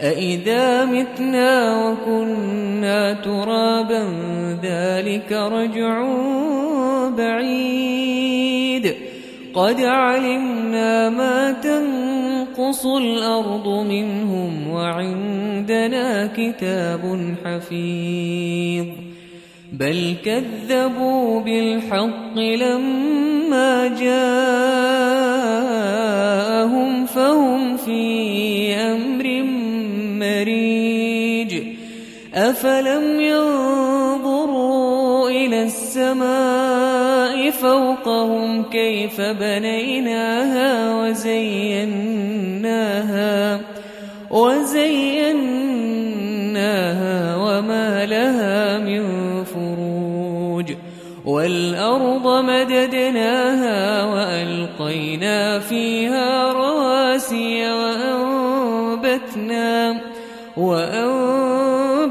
أإذا متنا وكنا ترابا ذلك رجع بعيد قد علمنا ما تنقص الأرض منهم وعندنا كتاب حفيظ بل كذبوا بالحق لما جاءهم أفلم ينظروا إلى السماء فوقهم كيف بنيناها وزيناها وزيناها وما لها من فروج. والأرض مددناها وألقينا فيها رواسي وأنبتنا وأنبتنا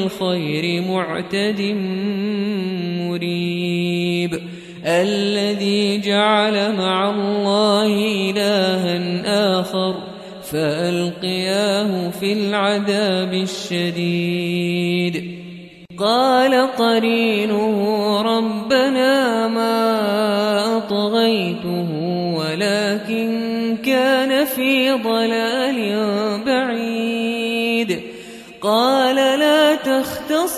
للخير معتد مريب. الذي جعل مع الله إلها آخر فألقياه في العذاب الشديد. قال قرينه ربنا